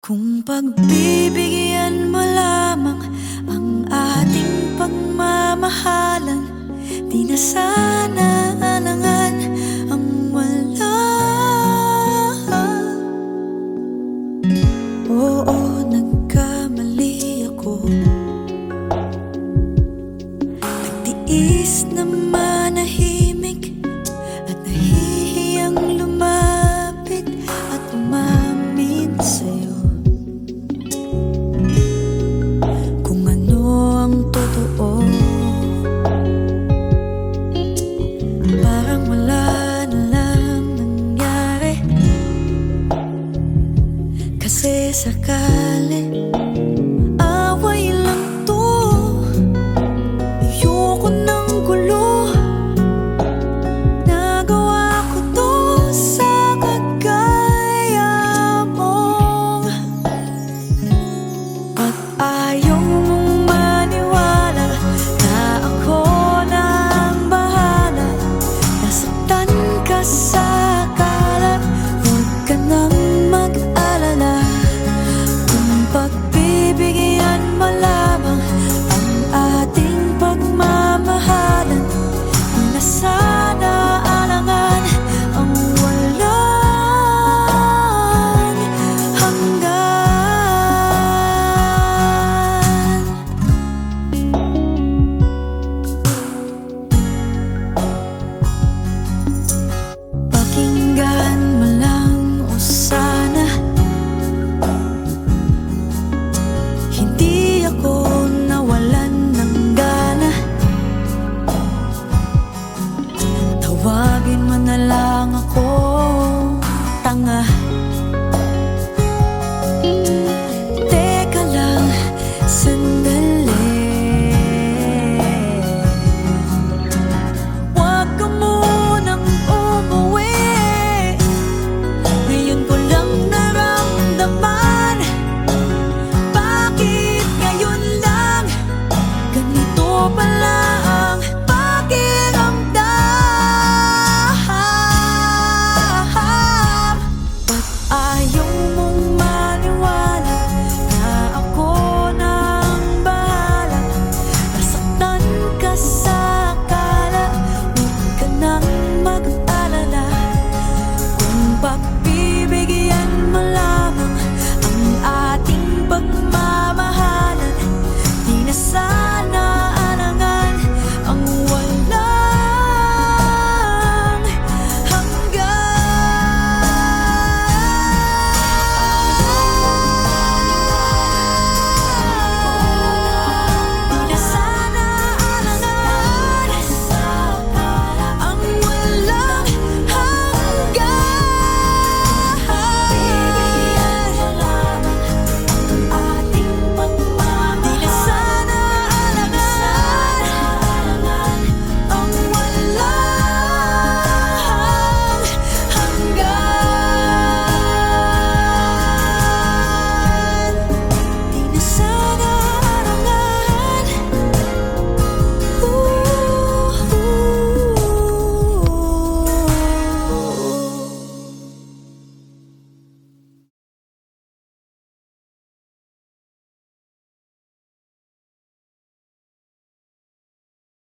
Kung pagbibigyan mo lamang ang ating pagmamahalan Di na sana alangan ang wala. Oo, nagkamali ako. Nagtiis naman princesa Cale. don't